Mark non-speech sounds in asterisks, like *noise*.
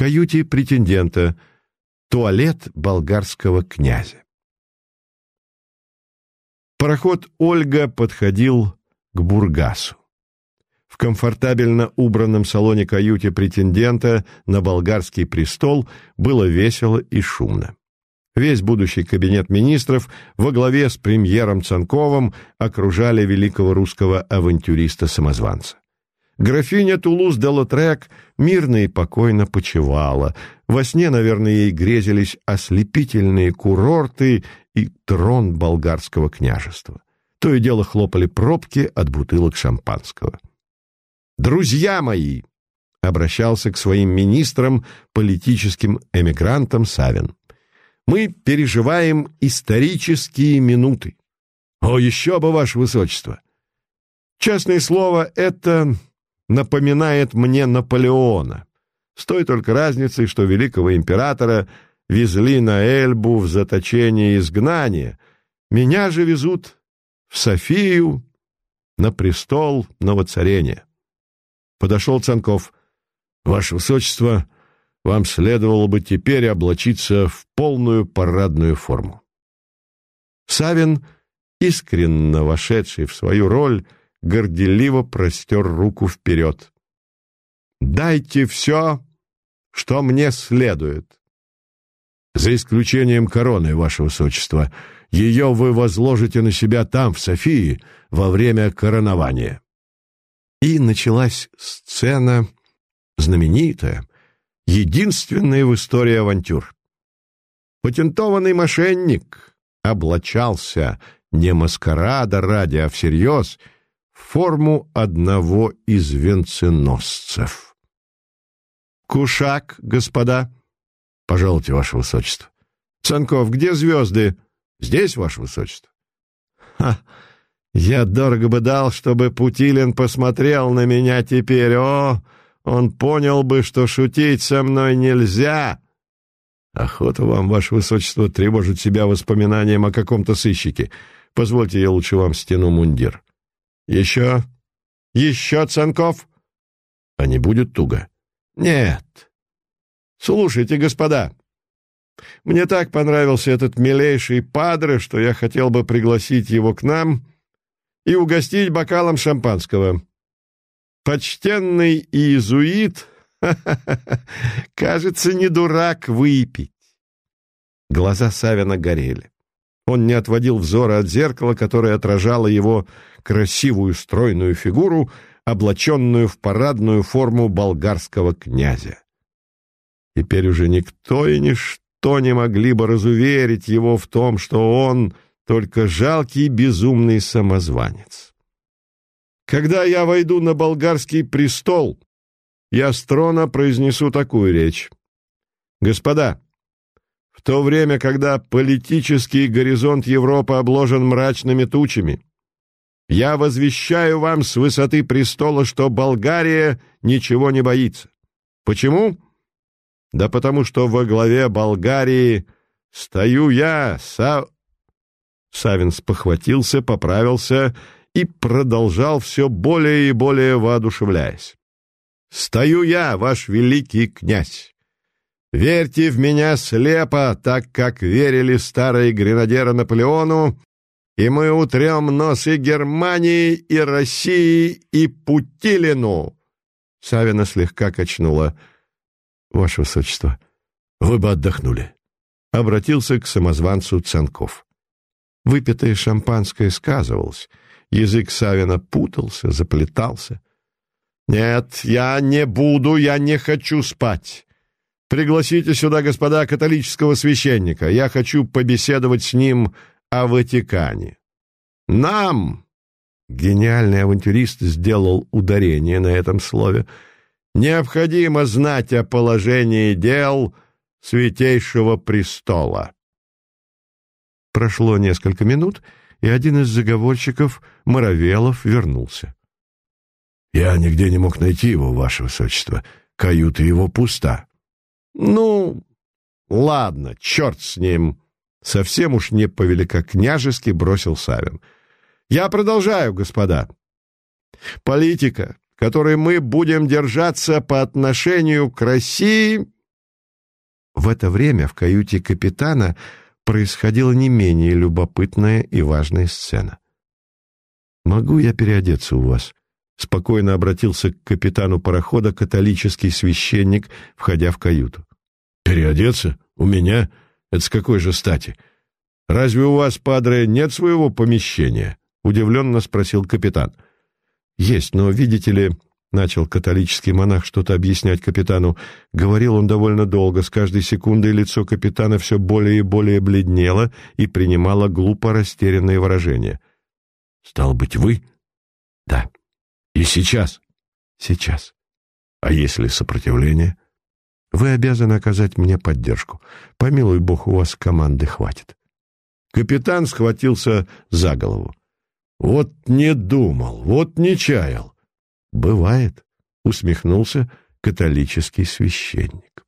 каюте претендента туалет болгарского князя. Пароход «Ольга» подходил к Бургасу. В комфортабельно убранном салоне-каюте претендента на болгарский престол было весело и шумно. Весь будущий кабинет министров во главе с премьером Цанковым окружали великого русского авантюриста-самозванца. Графиня Тулуз де Лотрек мирно и покойно почевала. Во сне, наверное, ей грезились ослепительные курорты и трон болгарского княжества. То и дело хлопали пробки от бутылок шампанского. «Друзья мои!» — обращался к своим министрам, политическим эмигрантам Савин. «Мы переживаем исторические минуты. О, еще бы, ваше высочество! Честное слово, это напоминает мне Наполеона. С той только разницей, что великого императора везли на Эльбу в заточение изгнание, меня же везут в Софию на престол новоцарения. Подошел Цанков. «Ваше Высочество, вам следовало бы теперь облачиться в полную парадную форму». Савин, искренно вошедший в свою роль, горделиво простер руку вперед. «Дайте все, что мне следует». «За исключением короны, ваше высочество. Ее вы возложите на себя там, в Софии, во время коронования». И началась сцена знаменитая, единственная в истории авантюр. Патентованный мошенник облачался не маскарада ради, а всерьез — форму одного из венценосцев. «Кушак, господа!» «Пожалуйте, ваше высочество!» «Цанков, где звезды?» «Здесь, ваше высочество!» «Ха! Я дорого бы дал, чтобы Путилин посмотрел на меня теперь. О, он понял бы, что шутить со мной нельзя!» «Охота вам, ваше высочество, тревожить себя воспоминанием о каком-то сыщике. Позвольте, я лучше вам стяну мундир». Еще? Еще, Цанков? А не будет туго? Нет. Слушайте, господа, мне так понравился этот милейший падре, что я хотел бы пригласить его к нам и угостить бокалом шампанского. Почтенный иезуит, *laughs* кажется, не дурак выпить. Глаза Савина горели. Он не отводил взора от зеркала, которое отражало его красивую стройную фигуру, облаченную в парадную форму болгарского князя. Теперь уже никто и ничто не могли бы разуверить его в том, что он только жалкий безумный самозванец. Когда я войду на болгарский престол, я с трона произнесу такую речь. Господа, в то время, когда политический горизонт Европы обложен мрачными тучами, я возвещаю вам с высоты престола, что Болгария ничего не боится. Почему? Да потому что во главе Болгарии стою я, Са... Савин спохватился, поправился и продолжал все более и более воодушевляясь. «Стою я, ваш великий князь! Верьте в меня слепо, так как верили старые гренадеры Наполеону и мы утрем нос и Германии, и России, и Путилину!» Савина слегка качнула. «Ваше Высочество, вы бы отдохнули», — обратился к самозванцу Цанков. Выпитое шампанское сказывалось. Язык Савина путался, заплетался. «Нет, я не буду, я не хочу спать. Пригласите сюда господа католического священника. Я хочу побеседовать с ним о Ватикане. Нам, гениальный авантюрист сделал ударение на этом слове, необходимо знать о положении дел Святейшего Престола. Прошло несколько минут, и один из заговорщиков, Моровелов, вернулся. «Я нигде не мог найти его, ваше высочество. Каюта его пуста». «Ну, ладно, черт с ним», Совсем уж не по-великокняжески бросил Савин. Я продолжаю, господа. Политика, которой мы будем держаться по отношению к России, В это время в каюте капитана происходила не менее любопытная и важная сцена. «Могу я переодеться у вас?» Спокойно обратился к капитану парохода католический священник, входя в каюту. «Переодеться? У меня? Это с какой же стати? Разве у вас, падре, нет своего помещения?» — удивленно спросил капитан. «Есть, но, видите ли...» — начал католический монах что-то объяснять капитану. Говорил он довольно долго, с каждой секундой лицо капитана все более и более бледнело и принимало глупо растерянные выражения. «Стал быть, вы?» «Да». «И сейчас?» «Сейчас». «А если сопротивление?» «Вы обязаны оказать мне поддержку. Помилуй бог, у вас команды хватит». Капитан схватился за голову. «Вот не думал, вот не чаял». «Бывает», — усмехнулся католический священник.